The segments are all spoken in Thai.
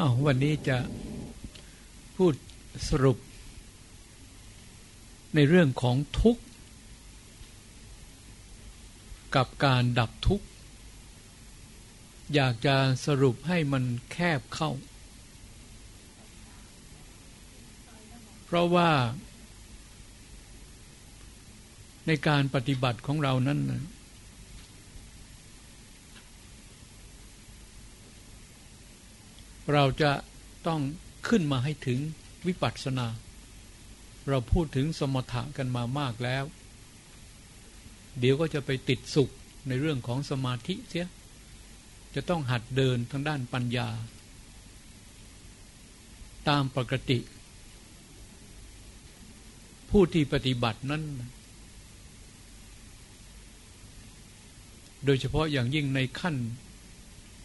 อาววันนี้จะพูดสรุป ในเรื่องของทุกข์ กับการดับทุกข์ อยากจะสรุปให้มันแคบเข้า เพราะว่า ในการปฏิบัติของเรานั้นนะ เราจะต้องขึ้นมาให้ถึงวิปัสสนา เราพูดถึงสมถะกันมามากแล้ว เดี๋ยวก็จะไปติดสุขในเรื่องของสมาธิเสีย จะต้องหัดเดินทางด้านปัญญา ตามปกติ ผู้ที่ปฏิบัตินั้น โดยเฉพาะอย่างยิ่งในขั้น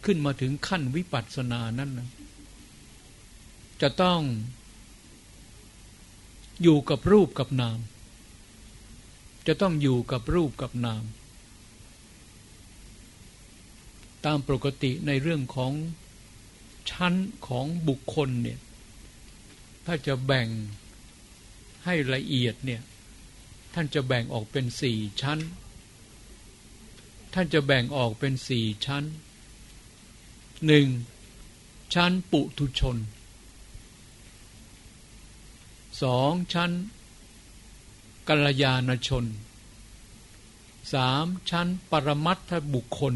ขึ้นมาถึงขั้นวิปัสสนานั้นนะจะต้องอยู่กับรูปกับนาม จะต้องอยู่กับรูปกับนาม ตามปกติในเรื่องของชั้นของบุคคลเนี่ย ถ้าจะแบ่งให้ละเอียดเนี่ย ท่านจะแบ่งออกเป็นสี่ชั้น ท่านจะแบ่งออกเป็นสี่ชั้น หนึ่งชั้นปุถุชนสองชั้นกัลยาณชนสามชั้นปรมัตถบุคคล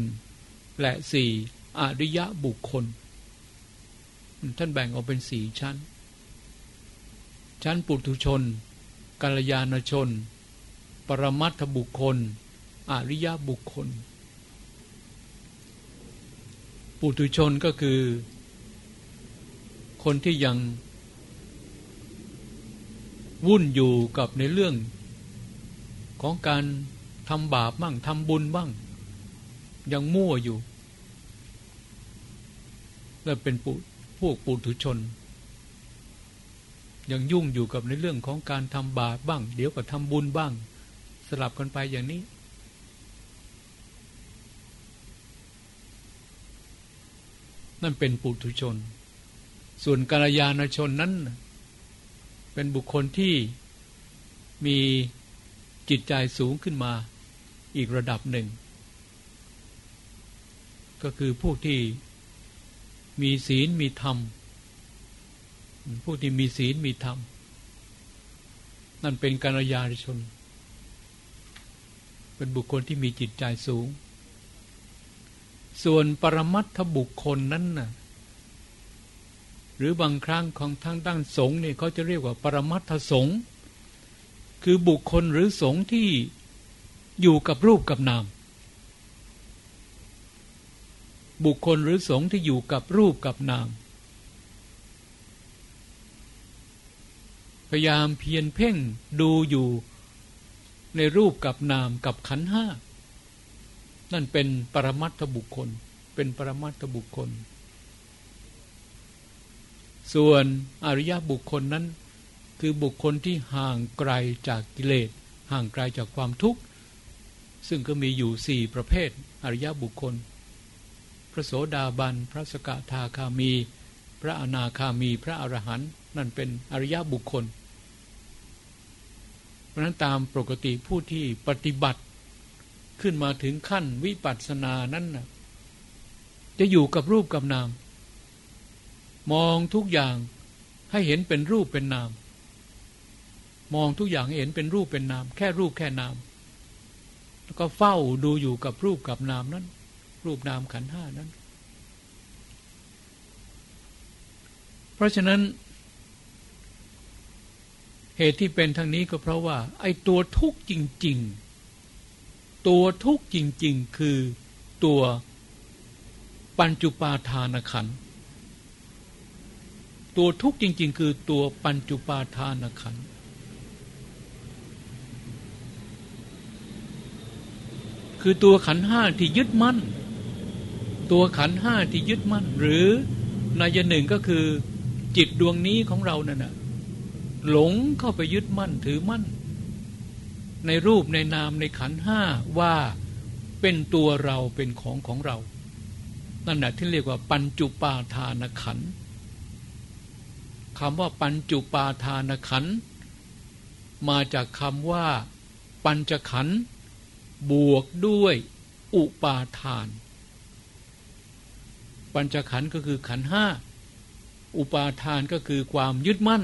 และสี่อริยะบุคคล ท่านแบ่งออกเป็นสี่ชั้น ชั้นปุถุชนกัลยาณชน ปรมัตถบุคคล อริยะบุคคล ปุถุชนก็คือ คนที่ยังวุ่นอยู่กับในเรื่องของการทำบาปบ้างทำบุญบ้าง ยังมั่วอยู่และเป็นพวกปุถุชน ยังยุ่งอยู่กับในเรื่องของการทำบาปบ้าง เดี๋ยวก็ทำบุญบ้าง สลับกันไปอย่างนี้ นั่นเป็นปุถุชน ส่วนกาลยานชนนั้น เป็นบุคคลที่มีจิตใจสูงขึ้นมาอีกระดับหนึ่ง ก็คือพวกที่มีศีลมีธรรมพวกที่มีศีลมีธรรม นั่นเป็นกาลยานชน เป็นบุคคลที่มีจิตใจสูง ส่วนปรมัตถบุคคลนั้นน่ะหรือบางครั้งของทางด้านสงฆ์เนี่ยเขาจะเรียกว่าปรมัตถสงฆ์คือบุคคลหรือสงฆ์ที่อยู่กับรูปกับนาม บุคคลหรือสงฆ์ที่อยู่กับรูปกับนาม พยายามเพียรเพ่งดูอยู่ในรูปกับนามกับขันห้า นั่นเป็นปรมัตถบุคคล เป็นปรมัตถบุคคล ส่วนอริยบุคคลนั้น คือบุคคลที่ห่างไกลจากกิเลส ห่างไกลจากความทุกข์ ซึ่งก็มีอยู่สี่ประเภท อริยบุคคล พระโสดาบัน พระสกทาคามี พระอนาคามี พระอรหันต์นั่นเป็นอริยบุคคล เพราะนั้นตามปกติผู้ที่ปฏิบัติ ขึ้นมาถึงขั้นวิปัสสนานั้นนะจะอยู่กับรูปกับนาม มองทุกอย่างให้เห็นเป็นรูปเป็นนาม มองทุกอย่างให้เห็นเป็นรูปเป็นนาม แค่รูปแค่นาม แล้วก็เฝ้าดูอยู่กับรูปกับนามนั้น รูปนามขันห้านั้น เพราะฉะนั้น เหตุที่เป็นทางนี้ก็เพราะว่า ไอ้ตัวทุกข์จริง ๆ ตัวทุกข์จริง ๆ คือตัวปัญจุปาทานขัน ตัวทุกข์จริง ๆ คือตัวปัญจุปาทานขันคือตัวขันห้าที่ยึดมั่น ตัวขันห้าที่ยึดมั่น หรือในยหนึ่งก็คือจิตดวงนี้ของเรานั่นนะหลงเข้าไปยึดมั่นถือมั่น ในรูปในนามในขันห้าว่าเป็นตัวเราเป็นของของเรา นั่นแหละที่เรียกว่าปัญจุปาทานขันคำว่าปัญจุปาทานขันมาจากคำว่า ปัญจขันบวกด้วยอุปาทาน ปัญจขันก็คือขันห้าอุปาทานก็คือความยึดมั่น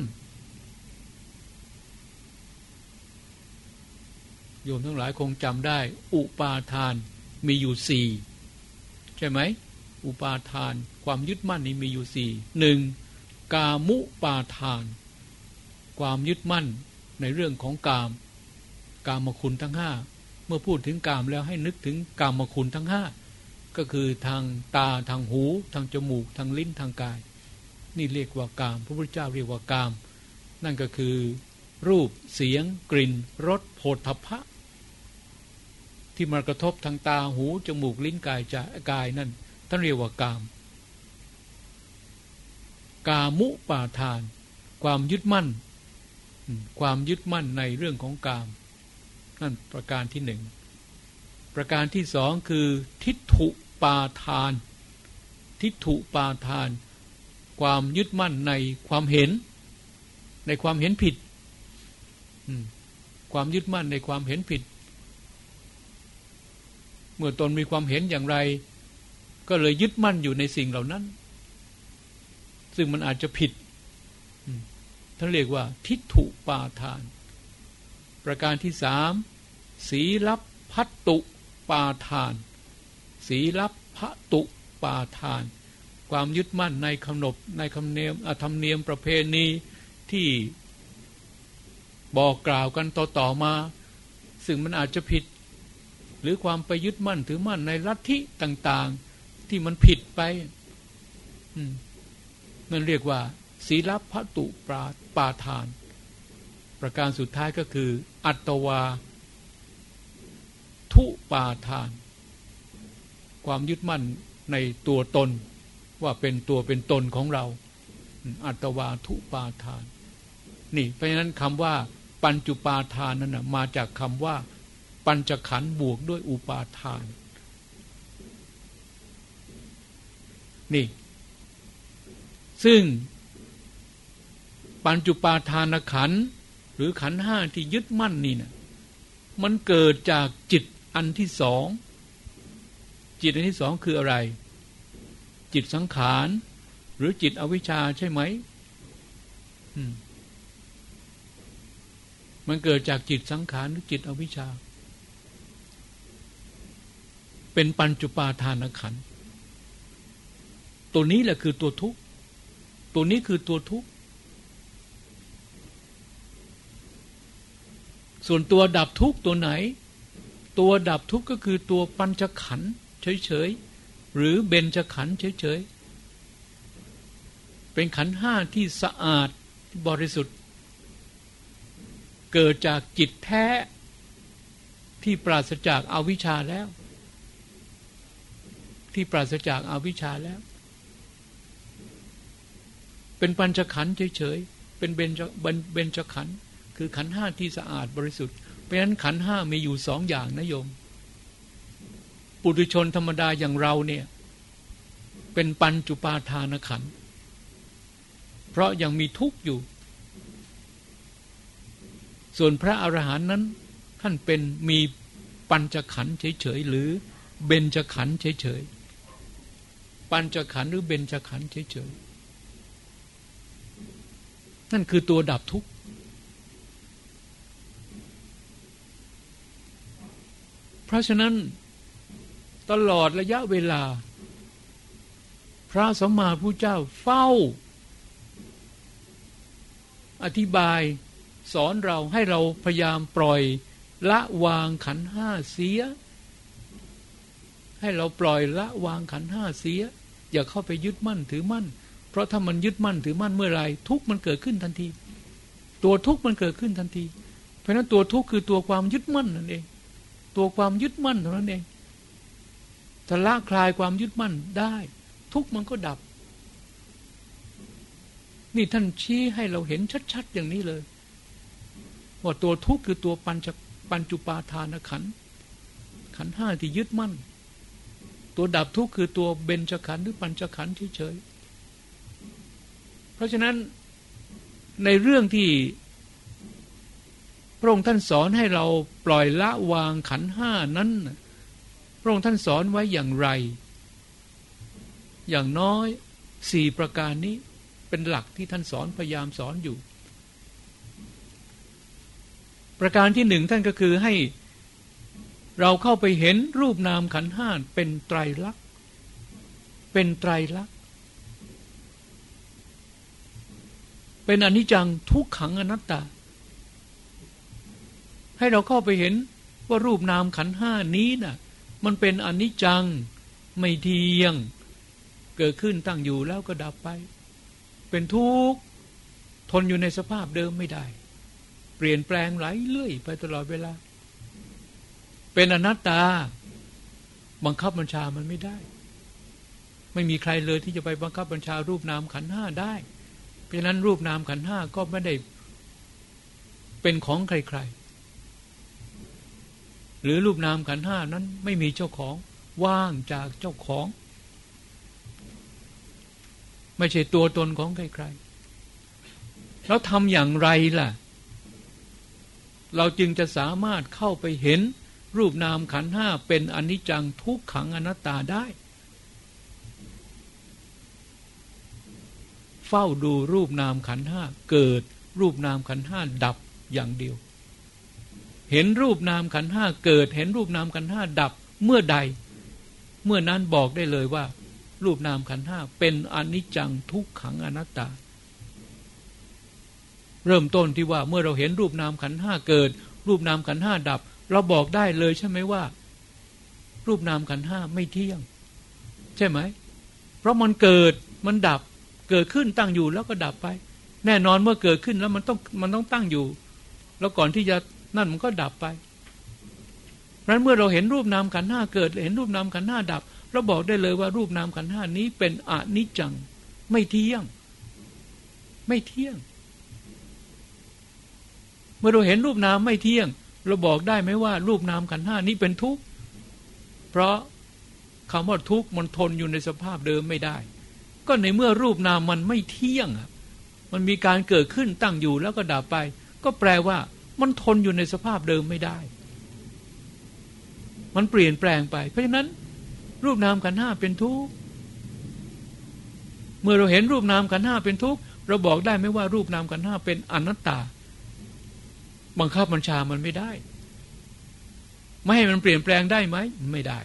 โยมทั้งหลายคงจำได้ อุปาทานมีอยู่สี่ใช่ไหม อุปาทานความยึดมั่นนี้มีอยู่สี่หนึ่งกามุปาทาน ความยึดมั่นในเรื่องของกาม กามคุณทั้งห้าเมื่อพูดถึงกามแล้วให้นึกถึงกามคุณทั้งห้าก็คือทางตาทางหู ทางจมูก ทางลิ้นทางกาย นี่เรียกว่ากาม พระพุทธเจ้าเรียกว่ากาม นั่นก็คือ รูปเสียง กลิ่นรสโผฏฐพะ ที่มากระทบทางตาหู จมูกลิ้นกายจกายนั่นท่านเรียกว่ากาม กามุปาทาน ความยึดมั่น ความยึดมั่นในเรื่องของกาม นั่นประการที่หนึ่ง ประการที่สองคือทิฏฐุปาทาน ทิฏฐุปาทาน ความยึดมั่นในความเห็น ในความเห็นผิด ความยึดมั่นในความเห็นผิด เมื่อตนมีความเห็นอย่างไร ก็เลยยึดมั่นอยู่ในสิ่งเหล่านั้น ซึ่งมันอาจจะผิดท่านเรียกว่า ทิฏฐุปาทาน ประการที่สามสีลับพัตตุปาทาน สีลับพระตุปาทาน ความยึดมั่นในคำนบในคำเนียมธรรมเนียมประเพณีที่บอกกล่าวกันต่อๆมา ซึ่งมันอาจจะผิด หรือความไปยึดมั่นถือมั่นในลัทธิต่าง ๆ ที่มันผิดไปนั่นเรียกว่า ศีลพัตุปาปาทาน ประการสุดท้ายก็คือ อัตวา ทุปาทาน ความยึดมั่นในตัวตน ว่าเป็นตัวเป็นตนของเรา อัตวาทุปาทาน นี่ เพราะฉะนั้นคำว่า ปัญจุปาทานนั้นนะมาจากคำว่า ปัญจขันธ์บวกด้วยอุปาทาน นี่ ซึ่ง ปัญจุปาทานขันธ์หรือขันห้าที่ยึดมั่นนี่นะมันเกิดจากจิตอันที่สอง จิตอันที่สองคืออะไร จิตสังขารหรือจิตอวิชชาใช่ไหมมันเกิดจากจิตสังขารหรือจิตอวิชชา เป็นปัญจุปาทานขัน ตัวนี้แหละคือตัวทุกข์ ตัวนี้คือตัวทุกข์ ส่วนตัวดับทุกข์ตัวไหน ตัวดับทุกข์ก็คือตัวปัญจขันเฉยๆ หรือเบญจขันเฉยๆ เป็นขันห้าที่สะอาดบริสุทธิ์ เกิดจากจิตแท้ที่ปราศจากอาวิชชาแล้ว ที่ปราศจากอาวิชชาแล้ว เป็นปัญจขันธ์เฉยๆ เป็นเบญจเบญจขันธ์คือขันห้าที่สะอาดบริสุทธิ์ เพราะฉะนั้นขันห้ามีอยู่สองอย่างนะโยม ปุถุชนธรรมดาอย่างเราเนี่ย เป็นปัญจุปาทานขันธ์เพราะยังมีทุกข์อยู่ ส่วนพระอรหันต์นั้นท่านเป็นมีปัญจขันธ์เฉยๆหรือเบญจขันธ์เฉยๆ ปัญจขันธ์หรือเบญจขันธ์เฉยๆนั่นคือตัวดับทุกข์เพราะฉะนั้นตลอดระยะเวลา พระสัมมาพุทธเจ้าเฝ้า อธิบายสอนเราให้เราพยายามปล่อยละวางขันห้าเสีย ให้เราปล่อยละวางขันห้าเสีย อย่าเข้าไปยึดมั่นถือมั่น เพราะถ้ามันยึดมั่นถือมั่นเมื่อไรทุกมันเกิดขึ้นทันที ตัวทุกมันเกิดขึ้นทันที เพราะนั้นตัวทุกคือตัวความยึดมั่นนั่นเอง ตัวความยึดมั่นเท่านั้นเองถ้าละคลายความยึดมั่นได้ ทุกมันก็ดับ นี่ท่านชี้ให้เราเห็นชัด ๆ อย่างนี้เลย ว่าตัวทุกข์คือตัวปัญจปัญจุปาทานขันขันห้าที่ยึดมั่น ตัวดับทุกข์คือตัวเบญจขันธ์หรือปัญจขันธ์เฉยๆเพราะฉะนั้นในเรื่องที่พระองค์ท่านสอนให้เราปล่อยละวางขันห้านั้น พระองค์ท่านสอนไว้อย่างไร อย่างน้อยสี่ประการนี้เป็นหลักที่ท่านสอนพยายามสอนอยู่ ประการที่หนึ่งท่านก็คือให้ เราเข้าไปเห็นรูปนามขันห้าเป็นไตรลักษณ์ เป็นไตรลักษณ์ เป็นอนิจจังทุกขังอนัตตา ให้เราเข้าไปเห็นว่ารูปนามขันห้านี้นะ่ะ มันเป็นอนิจจังไม่เที่ยง เกิดขึ้นตั้งอยู่แล้วก็ดับไป เป็นทุกข์ทนอยู่ในสภาพเดิมไม่ได้ เปลี่ยนแปลงไหลเลื่อยไปตลอดเวลา เป็นอนัตตา บังคับบัญชามันไม่ได้ ไม่มีใครเลยที่จะไปบังคับบัญชารูปนามขันห้าได้ เพราะนั้นรูปนามขันห้าก็ไม่ได้เป็นของใครๆ หรือรูปนามขันห้านั้นไม่มีเจ้าของว่างจากเจ้าของ ไม่ใช่ตัวตนของใครๆ แล้วทำอย่างไรล่ะ เราจึงจะสามารถเข้าไปเห็น รูปนามขันห้าเป็นอนิจจังทุกขังอนัตตาได้ เฝ้าดูรูปนามขันห้าเกิดรูปนามขันห้าดับอย่างเดียว เห็นรูปนามขันห้าเกิด เห็นรูปนามขันห้าดับเมื่อใด เมื่อนั้นบอกได้เลยว่า รูปนามขันห้าเป็นอนิจจังทุกขังอนัตตา เริ่มต้นที่ว่าเมื่อเราเห็นรูปนามขันห้าเกิด รูปนามขันห้าดับ เราบอกได้เลยใช่ไหมว่า รูปนามขันห้าไม่เที่ยง ใช่ไหม เพราะมันเกิดมันดับเกิดขึ้นตั้งอยู่แล้วก็ดับไป แน่นอนเมื่อเกิดขึ้นแล้วมันต้องมันต้องตั้งอยู่ แล้วก่อนที่จะนั่นมันก็ดับไปเพราะนั้นเมื่อเราเห็นรูปนามขันห้าเกิด เห็นรูปนามขันห้าดับ เราบอกได้เลยว่ารูปนามขันห้านี้เป็นอนิจจัง ไม่เที่ยง ไม่เที่ยง เมื่อเราเห็นรูปนามไม่เที่ยง เราบอกได้ไหมว่า รูปนามขันห้านี้เป็นทุกข์ เพราะคำว่าทุกข์มันทนอยู่ในสภาพเดิมไม่ได้ ก็ในเมื่อรูปนามมันไม่เที่ยงมันมีการเกิดขึ้นตั้งอยู่แล้วก็ดับไป ก็แปลว่า มันทนอยู่ในสภาพเดิมไม่ได้ มันเปลี่ยนแปลงไป เพราะฉะนั้น รูปนามขันห้าเป็นทุกข์เมื่อเราเห็นรูปนามขันห้าเป็นทุกข์เราบอกได้ไหมว่ารูปนามขันห้าเป็นอนัตตา บังคับบัญชามันไม่ได้ ไม่ให้มันเปลี่ยนแปลงได้ไหม ไม่ได้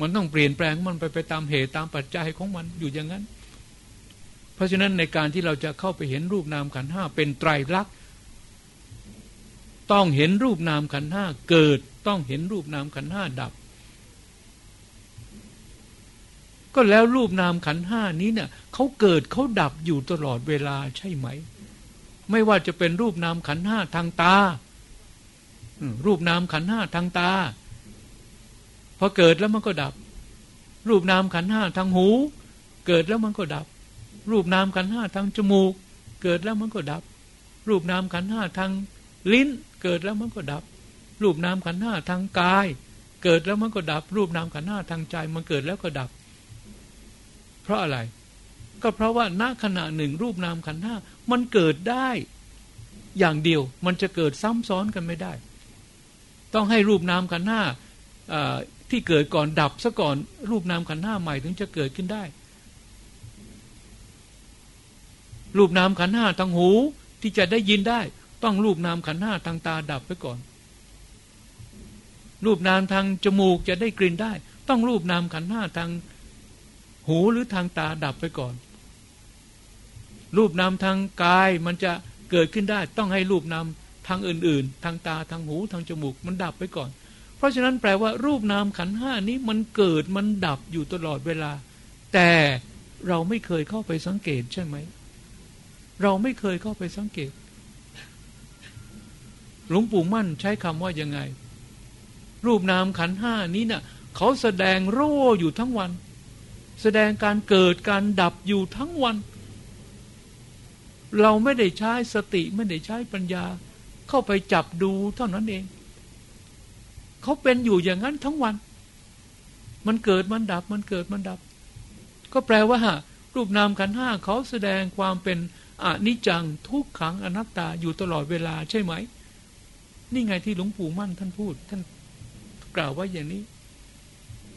มันต้องเปลี่ยนแปลงมันไปไปตามเหตุตามปัจจัยของมันอยู่อย่างนั้น เพราะฉะนั้นในการที่เราจะเข้าไปเห็นรูปนามขันห้าเป็นไตรลักษณ์ต้องเห็นรูปนามขันห้าเกิดต้องเห็นรูปนามขันห้าดับ ก็แล้วรูปนามขันห้านี้เนี่ยเขาเกิดเขาดับอยู่ตลอดเวลาใช่ไหม ไม่ว่าจะเป็นรูปนามขันห้าทางตารูปนามขันห้าทางตาพอเกิดแล้วมันก็ดับ รูปนามขันห้าทางหู เกิดแล้วมันก็ดับ รูปนามขันห้าทางจมูก เกิดแล้วมันก็ดับ รูปนามขันห้าทางลิ้น เกิดแล้วมันก็ดับ รูปนามขันห้าทางกาย เกิดแล้วมันก็ดับ รูปนามขันห้าทางใจมันเกิดแล้วก็ดับ เพราะอะไร ก็เพราะว่าณขณะหนึ่งรูปนามขันธ์ห้ามันเกิดได้ อย่างเดียวมันจะเกิดซ้ำซ้อนกันไม่ได้ ต้องให้รูปนามขันธ์ห้าที่เกิดก่อนดับซะก่อนรูปนามขันธ์ห้าใหม่ถึงจะเกิดขึ้นได้ รูปนามขันธ์ห้าทางหูที่จะได้ยินได้ ต้องรูปนามขันธ์ห้าทางตาดับไปก่อน รูปนามทางจมูกจะได้กลิ่นได้ ต้องรูปนามขันธ์ห้าทางหูหรือทางตาดับไปก่อน รูปนามทางกายมันจะเกิดขึ้นได้ต้องให้รูปนามทางอื่นๆ ทางตาทางหูทางจมูกมันดับไปก่อน เพราะฉะนั้นแปลว่ารูปนามขันห้านี้มันเกิดมันดับอยู่ตลอดเวลา แต่เราไม่เคยเข้าไปสังเกตใช่ไหม เราไม่เคยเข้าไปสังเกต หลวงปู่มั่นใช้คำว่ายังไง รูปนามขันห้านี้นะ่ะเขาแสดงโร่อยู่ทั้งวัน แสดงการเกิดการดับอยู่ทั้งวัน เราไม่ได้ใช้สติไม่ได้ใช้ปัญญา เข้าไปจับดูเท่านั้นเอง เขาเป็นอยู่อย่างนั้นทั้งวัน มันเกิดมันดับ มันเกิดมันดับ ก็แปลว่า รูปนามขันห้าเขาแสดงความเป็นอนิจังทุกขังอนัตตาอยู่ตลอดเวลาใช่ไหม นี่ไงที่หลวงปู่มั่นท่านพูด ท่านกล่าวว่าอย่างนี้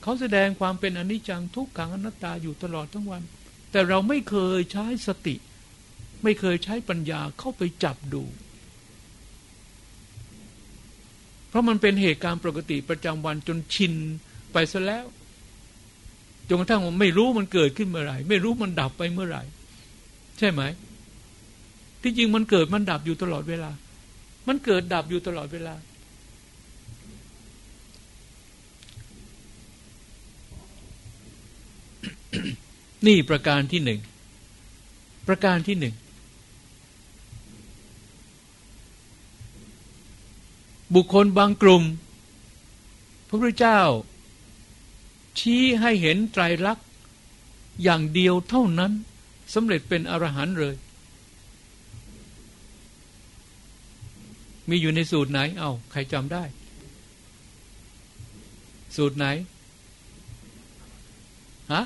เขาแสดงความเป็นอนิจจังทุกขังอนัตตาอยู่ตลอดทั้งวัน แต่เราไม่เคยใช้สติ ไม่เคยใช้ปัญญาเข้าไปจับดู เพราะมันเป็นเหตุการณ์ปกติประจำวันจนชินไปซะแล้วจนกระทั่งไม่รู้มันเกิดขึ้นเมื่อไหร่ ไม่รู้มันดับไปเมื่อไหร่ ใช่ไหม ที่จริงมันเกิดมันดับอยู่ตลอดเวลา มันเกิดดับอยู่ตลอดเวลา นี่ประการที่หนึ่ง ประการที่หนึ่ง บุคคลบางกลุ่ม พระพุทธเจ้า ชี้ให้เห็นไตรลักษณ์อย่างเดียวเท่านั้นสำเร็จเป็นอรหันต์เลย มีอยู่ในสูตรไหน เอาใครจำได้ สูตรไหน ฮะ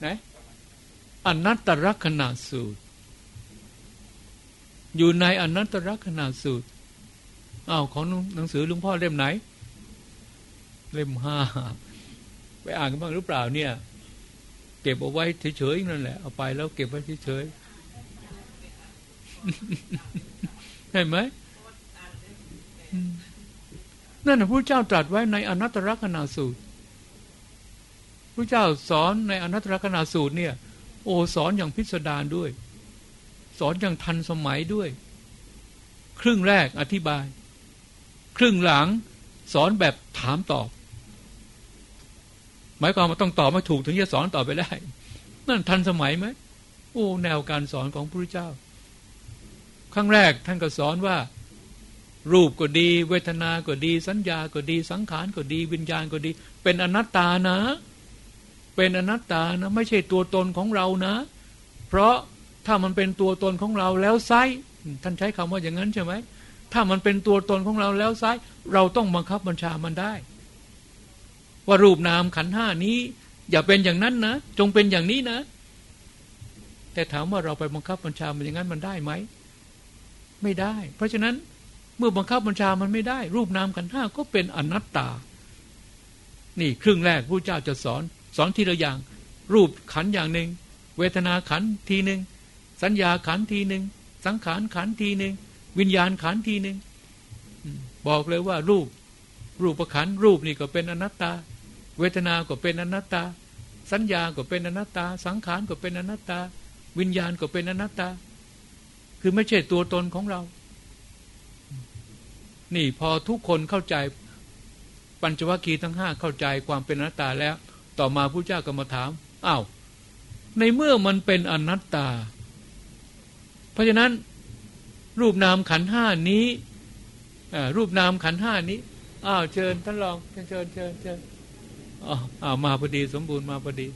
ไหนอนัตตลักษณะสูตร อยู่ในอนัตตลักษณะสูตร อ้าวของหนังสือลวงพ่อเล่มไหน เล่มห้าไปอ่านกันบ้างหรือเปล่าเนี่ย เก็บเอาไว้เฉยๆนั่นแหละเอาไปแล้วเก็บไว้เฉยๆเห็นไหมนั่นนะพระเจ้าตรัสไว้ในอนัตตลกนาสูตรพระเจ้าสอนในอนัตตลกนาสูตรเนี่ย โอสอนอย่างพิสดารด้วย สอนอย่างทันสมัยด้วย ครึ่งแรกอธิบาย ครึ่งหลังสอนแบบถามตอบ หมายความว่าต้องตอบมาถูกถึงจะสอนต่อไปได้ นั่นทันสมัยไหมโอ้แนวการสอนของพระพุทธเจ้า ครั้งแรกท่านก็สอนว่า รูปก็ดี เวทนาก็ดี สัญญาก็ดี สังขารก็ดี วิญญาณก็ดี เป็นอนัตตานะ เป็นอนัตตานะ ไม่ใช่ตัวตนของเรานะ เพราะถ้ามันเป็นตัวตนของเราแล้วไซท่านใช้คำว่าอย่างนั้นใช่ไหม ถ้ามันเป็นตัวตนของเราแล้วไซเราต้องบังคับบัญชามันได้ ว่ารูปนามขันห้านี้ อย่าเป็นอย่างนั้นนะ จงเป็นอย่างนี้นะ แต่ถามว่าเราไปบังคับบัญชามันอย่างนั้นมันได้ไหม ไม่ได้ เพราะฉะนั้นเมื่อบังคับบัญชามันไม่ได้ รูปนามขันห้าก็เป็นอนัตตา นี่ครึ่งแรกพระเจ้าจะสอน สอนทีละอย่าง รูปขันอย่างหนึ่งเวทนาขันทีหนึ่งสัญญาขันทีหนึ่งสังขารขันทีหนึ่ง วิญญาณขันทีหนึ่งบอกเลยว่ารูป รูปประขันรูปนี่ก็เป็นอนัตตา เวทนาก็เป็นอนัตตา สัญญาก็เป็นอนัตตา สังขารก็เป็นอนัตตา วิญญาณก็เป็นอนัตตา คือไม่ใช่ตัวตนของเรา นี่พอทุกคนเข้าใจปัญจวัคคีย์ทั้งห้าเข้าใจความเป็นอนัตตาแล้ว ต่อมาพระเจ้าก็มาถามอ้าวในเมื่อมันเป็นอนัตตา เพราะฉะนั้น รูปนามขันห้านี้รูปนามขันห้านี้อ้าวเชิญท่านลองเชิญเชิญเชิญเชิญอ้าวมาพอดีสมบูรณ์มาพอดี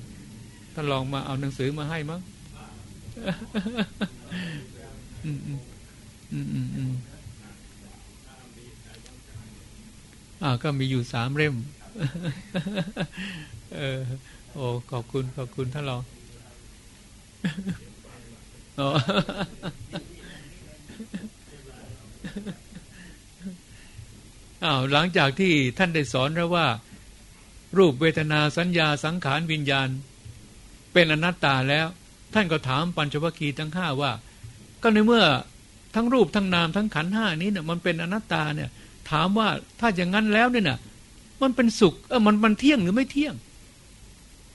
ท่านลองมาเอาหนังสือมาให้มั้งอืมอืมอืมอืมอ่าก็มีอยู่สามเล่มเออโอ้ขอบคุณขอบคุณท่านรองอ้าวหลังจากที่ท่านได้สอนแล้วว่า รูปเวทนาสัญญาสังขารวิญญาณ เป็นอนัตตาแล้ว ท่านก็ถามปัญจวัคคีย์ทั้งห้าว่า ก็ในเมื่อทั้งรูปทั้งนามทั้งขันห้านี้เนี่ยมันเป็นอนัตตาเนี่ย ถามว่าถ้าอย่างนั้นแล้วเนี่ยนะมันเป็นสุขเออมันมันเที่ยงหรือไม่เที่ยง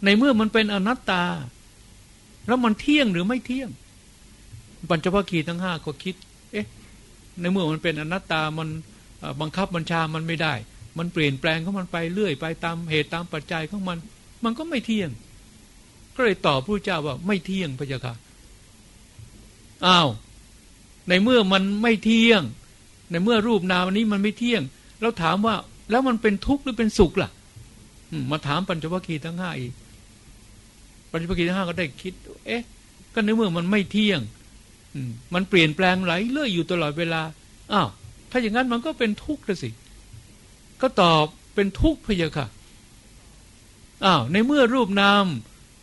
ในเมื่อมันเป็นอนัตตา แล้วมันเที่ยงหรือไม่เที่ยง ปัญจวัคคีย์ทั้งห้าก็คิด ในเมื่อมันเป็นอนัตตามันบังคับบัญชามันไม่ได้ มันเปลี่ยนแปลงของมันไปเรื่อยไปตามเหตุตามปัจจัยของมัน มันก็ไม่เที่ยง ก็เลยตอบพระเจ้าว่าไม่เที่ยงพระเจ้าค่ะอ้าวในเมื่อมันไม่เที่ยง ในเมื่อรูปนามนี้มันไม่เที่ยงเราถามว่าแล้วมันเป็นทุกข์หรือเป็นสุขล่ะมาถามปัญจวัคคีย์ทั้งห้าอีกปัญจวัคคีย์ทั้งห้าก็ได้คิด เอ๊ะ ก็ในเมื่อมันไม่เที่ยง มันเปลี่ยนแปลงไหลเรื่อยอยู่ตลอดเวลาอ้าวถ้าอย่างนั้นมันก็เป็นทุกข์สิ ก็ตอบเป็นทุกข์พยาค่ะอ้าวในเมื่อรูปนาม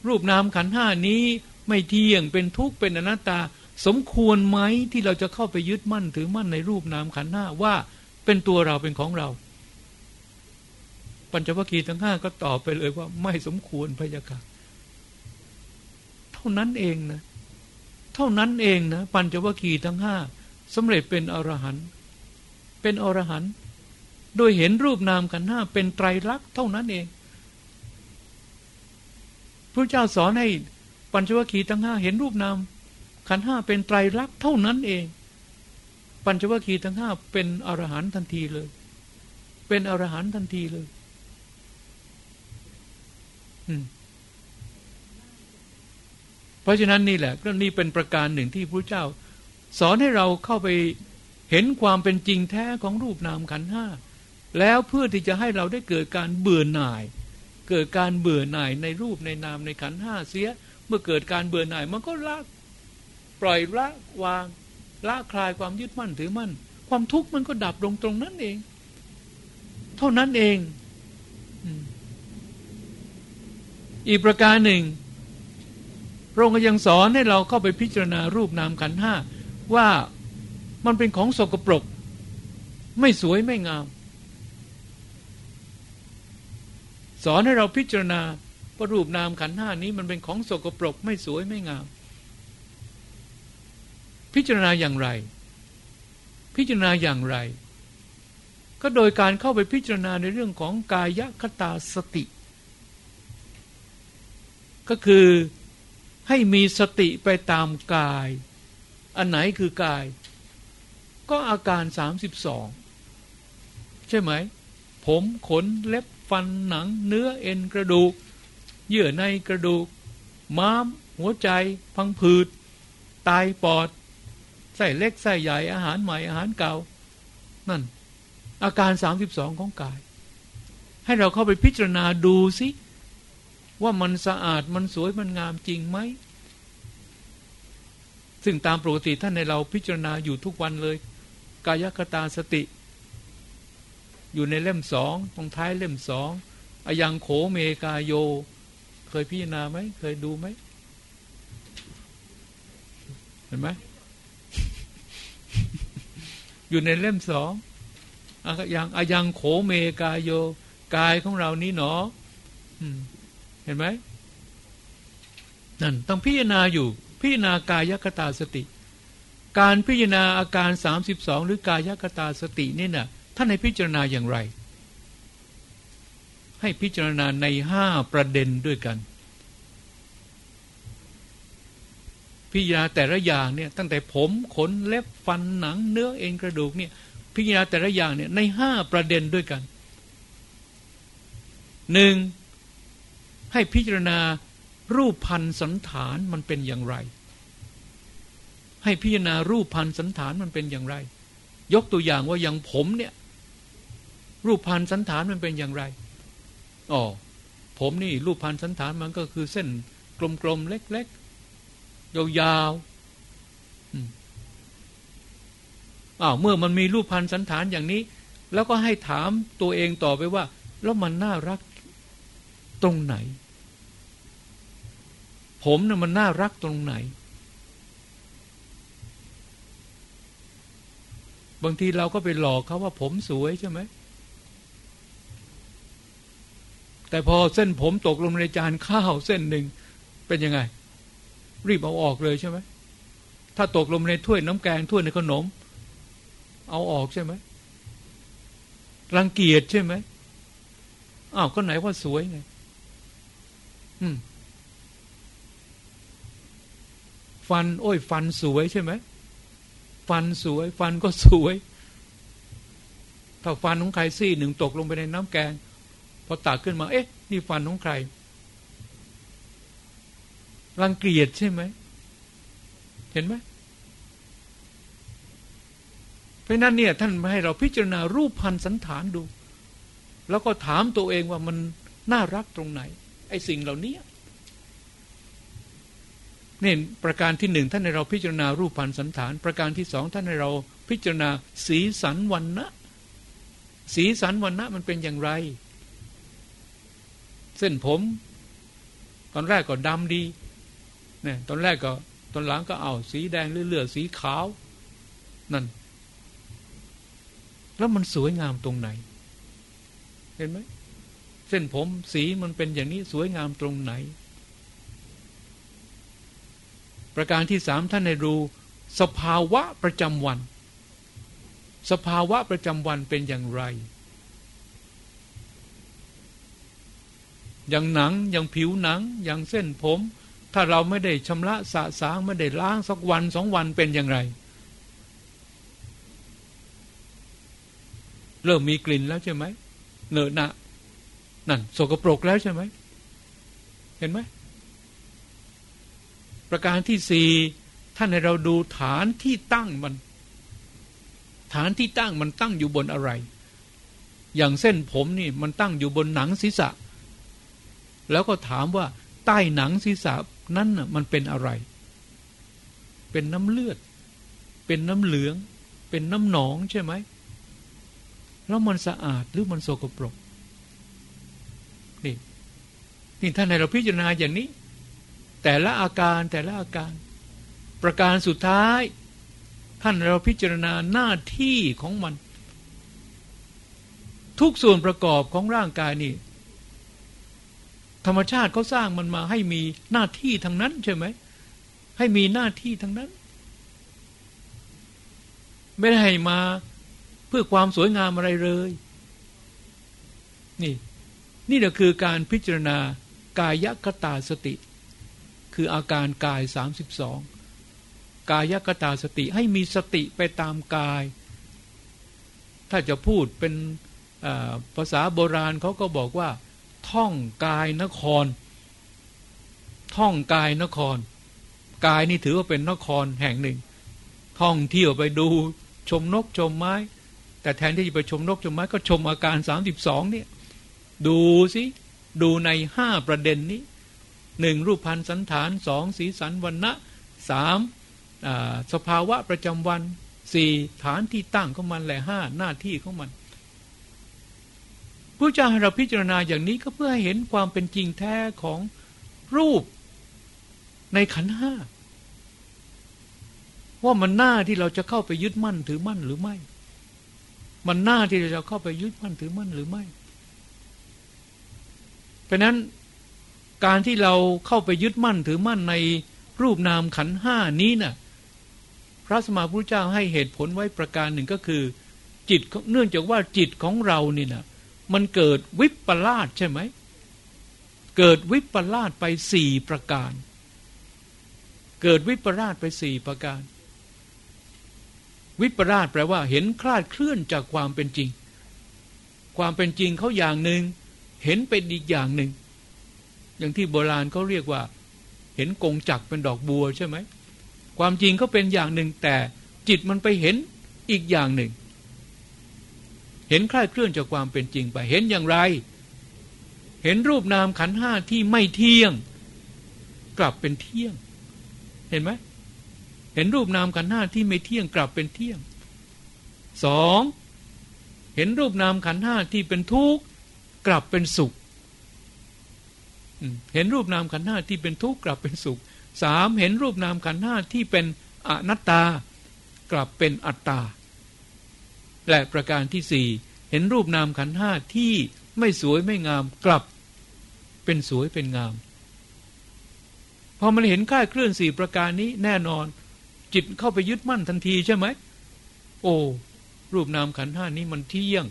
รูปนามขันห้านี้ไม่เที่ยงเป็นทุกข์เป็นอนัตตา สมควรไหมที่เราจะเข้าไปยึดมั่นถือมั่นในรูปนามขันห้าว่าเป็นตัวเราเป็นของเรา ปัญจวัคคีย์ทั้งห้าก็ตอบไปเลยว่า ไม่สมควรพยาค่ะเท่านั้นเองนะ ท่านั้นเองนะปัญจวัคคีย์ทั้งห้าสำเร็จเป็นอรหันต์เป็นอรหันต์โดยเห็นรูปนามขันห้าเป็นไตรลักษณ์เท่านั้นเองพระเจ้าสอนให้ปัญจวัคคีย์ทั้งห้าเห็นรูปนามขันห้าเป็นไตรลักษณ์เท่านั้นเอง ปัญจวัคคีย์ทั้งห้าเป็นอรหันต์ทันทีเลย เป็นอรหันต์ทันทีเลย เพราะฉะนั้นนี่แหละก็นี่เป็นประการหนึ่งที่พระเจ้า สอนให้เราเข้าไปเห็นความเป็นจริงแท้ของรูปนามขันห้าแล้วเพื่อที่จะให้เราได้เกิดการเบื่อหน่าย เกิดการเบื่อหน่ายในรูปในนามในขันห้าเสีย เมื่อเกิดการเบื่อหน่ายมันก็ละปล่อยละวางละคลายความยึดมั่นถือมั่น ความทุกข์มันก็ดับลงตรงนั้นเอง เท่านั้นเอง อีกประการหนึ่ง ระองค์ยังสอนให้เราเข้าไปพิจารณารูปนามขันห้าว่ามันเป็นของสกปรก ไม่สวยไม่งาม สอนให้เราพิจารณาว่ารูปนามขันห้านี้มันเป็นของสกปรก ไม่สวยไม่งาม พิจารณาอย่างไร พิจารณาอย่างไร ก็โดยการเข้าไปพิจารณาในเรื่องของกายคตาสติ ก็คือ ให้มีสติไปตามกาย อันไหนคือกาย ก็อาการ32ใช่ไหม ผมขนเล็บฟันหนัง เนื้อเอ็นกระดูก เยื่อในกระดูก ม้าม หัวใจ พังผืดไตปอดไส้เล็กไส้ใหญ่อาหารใหม่อาหารเก่า นั่น อาการสามสิบสองของกาย ให้เราเข้าไปพิจารณาดูสิ ว่ามันสะอาดมันสวยมันงามจริงไหม ซึ่งตามปกติท่านในเราพิจารณาอยู่ทุกวันเลย กายคตาสติ อยู่ในเล่มสองตรงท้ายเล่มสองอายังโขเมกาโย เคยพิจารณาไหมเคยดูไหมเห็นไหมอยู่ในเล่มสองอย่างอายังโขเมกาโย กายของเรานี้หนอเห็นไหมนั่นต้องพิจารณาอยู่พิจารณากายคตาสติ การพิจารณาอาการสามสิบสองหรือกายคตาสตินี่นะ่ะท่านให้พิจารณาอย่างไร ให้พิจารณาในห้าประเด็นด้วยกัน พิจารณาแต่ละอย่างเนี่ยตั้งแต่ผมขนเล็บฟันหนังเนื้อเอ็นกระดูกเนี่ยพิจารณาแต่ละอย่างเนี่ยในห้าประเด็นด้วยกันหนึ่ง ให้พิจารณารูปพันธสันฐานมันเป็นอย่างไร ให้พิจารณารูปพันธสันฐานมันเป็นอย่างไร ยกตัวอย่างว่าอย่างผมเนี่ย รูปพันธสันฐานมันเป็นอย่างไรอ๋อผมนี่รูปพันธสันฐานมันก็คือเส้นกลมๆเล็กๆยาวๆอ้าวเมื่อมันมีรูปพันธ์สันฐานอย่างนี้ แล้วก็ให้ถามตัวเองต่อไปว่า แล้วมันน่ารัก ตรงไหน ผมนะ่ะมันน่ารักตรงไหน บางทีเราก็ไปหลอกเขาว่าผมสวยใช่ไหม แต่พอเส้นผมตกลงในจานข้าวเส้นหนึ่งเป็นยังไง รีบเอาออกเลยใช่ไหม ถ้าตกลงในถ้วยน้ำแกงถ้วยในขนม เอาออกใช่ไหมรังเกียจใช่ไหมอ้าวก็ไหนว่าสวยไง ฟัน โอ้ย ฟันสวยใช่ไหม ฟันสวย ฟันก็สวย ถ้าฟันของใครซี่หนึ่งตกลงไปในน้ำแกง พอตักขึ้นมา เอ๊ะ นี่ฟันของใคร รังเกียจใช่ไหม เห็นไหมเพราะนั้นเนี่ยท่านให้เราพิจารณารูปพันธสันฐานดู แล้วก็ถามตัวเองว่ามันน่ารักตรงไหน ไอ้สิ่งเหล่านี้เนี่ยประการที่หนึ่งท่านให้เราพิจารณารูปพันธ์สันฐาน ประการที่สองท่านให้เราพิจารณาสีสันวันนะสีสันวันนะมันเป็นอย่างไร เส้นผม ตอนแรกก็ดำดีเนี่ยตอนแรกก็ตอนหลังก็เอาสีแดงเลื่อดสีขาว นั่น แล้วมันสวยงามตรงไหน เห็นไหม เส้นผมสีมันเป็นอย่างนี้สวยงามตรงไหน ประการที่สามท่านในรูสภาวะประจำวัน สภาวะประจำวันเป็นอย่างไร อย่างหนังอย่างผิวหนังอย่างเส้นผม ถ้าเราไม่ได้ชำระสะสางไม่ได้ล้างสักวันสองวันเป็นอย่างไร เริ่มมีกลิ่นแล้วใช่ไหมเนอะนะ นั่นสกปรกแล้วใช่ไหม เห็นไหม ประการที่สี่ท่านให้เราดูฐานที่ตั้งมัน ฐานที่ตั้งมันตั้งอยู่บนอะไร อย่างเส้นผมนี่มันตั้งอยู่บนหนังศีรษะ แล้วก็ถามว่า ใต้หนังศีรษะนั้นน่ะมันเป็นอะไร เป็นน้ำเลือด เป็นน้ำเหลือง เป็นน้ำหนองใช่ไหมแล้วมันสะอาดหรือมันโสกปรก นี่นี่ท่านให้เราพิจารณาอย่างนี้ แต่ละอาการแต่ละอาการ ประการสุดท้าย ท่านเราพิจารณาหน้าที่ของมัน ทุกส่วนประกอบของร่างกายนี่ ธรรมชาติเขาสร้างมันมาให้มีหน้าที่ทั้งนั้นใช่ไหมให้มีหน้าที่ทั้งนั้น ไม่ได้ให้มาเพื่อความสวยงามอะไรเลย นี่ นี่แหละคือการพิจารณากายกตาสติ คืออาการกาย 32 กายกตาสติให้มีสติไปตามกาย ถ้าจะพูดเป็นภาษาโบราณเขาก็บอกว่า ท่องกายนคร ท่องกายนคร กายนี่ถือว่าเป็นนครแห่งหนึ่ง ท่องเที่ยวไปดูชมนกชมไม้ แต่แทนที่จะไปชมนกชมไม้ก็ชมอาการ 32เนี่ย ดูสิดูในห้าประเด็นนี้หนึ่งรูปพันธ์สันฐานสองสีสันวันนะสามสภาวะประจำวันสี่ฐานที่ตั้งของมันและห้าหน้าที่ของมันพระเจ้าให้เราพิจารณาอย่างนี้ก็เพื่อให้เห็นความเป็นจริงแท้ของรูปในขันห้าว่ามันหน้าที่เราจะเข้าไปยึดมั่นถือมั่นหรือไม่ มันหน้าที่เราจะเข้าไปยึดมั่นถือมั่นหรือไม่ เพราะนั้นการที่เราเข้าไปยึดมั่นถือมั่นในรูปนามขันห้านี้นะ่ะพระสมมาพุทธเจ้าให้เหตุผลไว้ประการหนึ่งก็คือ จิตเนื่องจากว่าจิตของเรานี่นะมันเกิดวิปลาสใช่ไหม เกิดวิปลาสไปสี่ประการ เกิดวิปลาสไปสี่ประการ วิปลาสแปลว่าเห็นคลาดเคลื่อนจากความเป็นจริง ความเป็นจริงเขาอย่างหนึ่ง เห็นเป็นอีกอย่างหนึ่ง อย่างที่โบราณเขาเรียกว่า เห็นกงจักเป็นดอกบัวใช่ไหม ความจริงเขาเป็นอย่างหนึ่ง แต่จิตมันไปเห็นอีกอย่างหนึ่ง เห็นคลายเคลื่อนจากความเป็นจริงไป เห็นอย่างไร เห็นรูปนามขันห้าที่ไม่เที่ยง กลับเป็นเที่ยง เห็นไหมเห็นรูปนามขันห้าที่ไม่เที่ยงกลับเป็นเที่ยงสองเห็นรูปนามขันห้าที่เป็นทุกข์ กลับเป็นสุขเห็นรูปนามขันธ์ห้าที่เป็นทุกข์กลับเป็นสุขสามเห็นรูปนามขันธ์ห้าที่เป็นอนัตตา กลับเป็นอัตตา และประการที่สี่เห็นรูปนามขันธ์ห้าที่ไม่สวยไม่งามกลับ เป็นสวยเป็นงามพอมันเห็นค่าเคลื่อนสี่ประการนี้แน่นอน จิตเข้าไปยึดมั่นทันทีใช่ไหมโอ้รูปนามขันธ์ห้านี้มันเที่ยง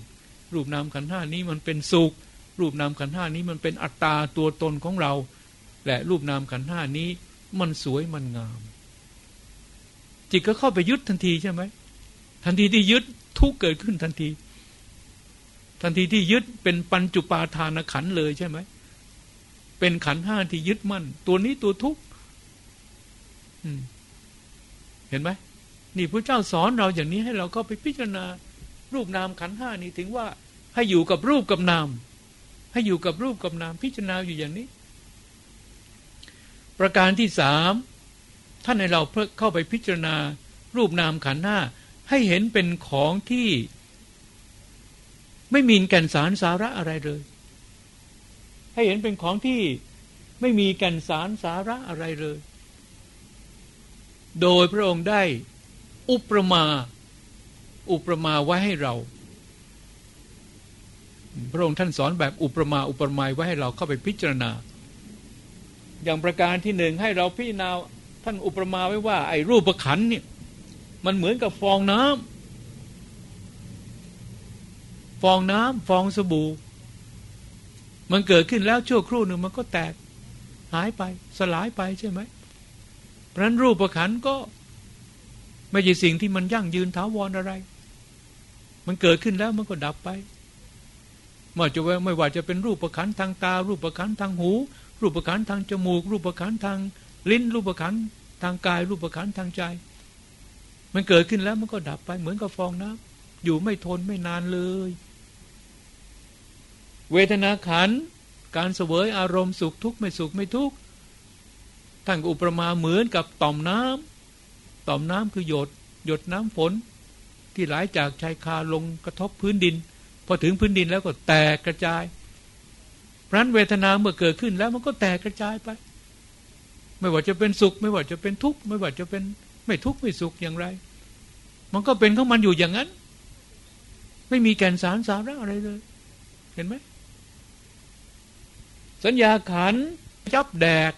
รูปนามขันห้านี้มันเป็นสุข รูปนามขันห้านี้มันเป็นอัตตาตัวตนของเรา และรูปนามขันห้านี้มันสวยมันงาม จิตก็เข้าไปยึดทันทีใช่ไหมทันทีที่ยึดทุกเกิดขึ้นทันที ทันทีที่ยึดเป็นปัญจุปาทานขันเลยใช่ไหมเป็นขันห้าที่ยึดมั่น ตัวนี้ตัวทุกเห็นไหมนี่พระเจ้าสอนเราอย่างนี้ให้เราเข้าไปพิจารณา รูปนามขันห้านี่ถึงว่าให้อยู่กับรูปกับนาม ให้อยู่กับรูปกับนาม พิจารณาอยู่อย่างนี้ ประการที่สามท่านให้เราเข้าไปพิจารณารูปนามขันห้าให้เห็นเป็นของที่ ไม่มีแก่นสารสาระอะไรเลย ให้เห็นเป็นของที่ไม่มีแก่นสารสาระอะไรเลย โดยพระองค์ได้อุปมา อุปมาไว้ให้เรา พระองค์ท่านสอนแบบอุปมาอุปไมาไว้ให้เราเข้าไปพิจารณา อย่างประการที่หนึ่งให้เราพิจารณาท่านอุปมาไว้ว่า ไอ้รูปขันเนี่ยมันเหมือนกับฟองน้ำฟองน้ำฟองสบู่ มันเกิดขึ้นแล้วชั่วครู่หนึ่งมันก็แตกหายไปสลายไปใช่ไหมเพราะนั้นรูปขันก็ไม่ใช่สิ่งที่มันยั่งยืนถาวรอะไร มันเกิดขึ้นแล้วมันก็ดับไปไม่ว่าจะไม่ว่าจะเป็นรูปประขันทางตา รูปประขันทางหู รูปประขันทางจมูก รูปประขันทางลิ้น รูปประขันทางกาย รูปประขันทางใจ มันเกิดขึ้นแล้วมันก็ดับไปเหมือนกับฟองน้ำอยู่ไม่ทนไม่นานเลย เวทนาขันการเสวยอารมณ์สุขทุกข์ไม่สุขไม่ทุกข์ท่านอุปมาเหมือนกับต่อมน้ำต่อมน้ำคือหยด หยดน้ำฝน ที่ไหลาจากชายคาลงกระทบพื้นดิน พอถึงพื้นดินแล้วก็แตกกระจายพรันเวทนาเมื่อเกิดขึ้นแล้วมันก็แตกกระจายไป ไม่ว่าจะเป็นสุข ไม่ว่าจะเป็นทุกข์ไม่ว่าจะเป็นไม่ทุกข์ไม่สุขอย่างไร มันก็เป็นของมันอยู่อย่างนั้น ไม่มีแก่นสารสาระอะไรเลย เห็นไหมสัญญาขันยับแดก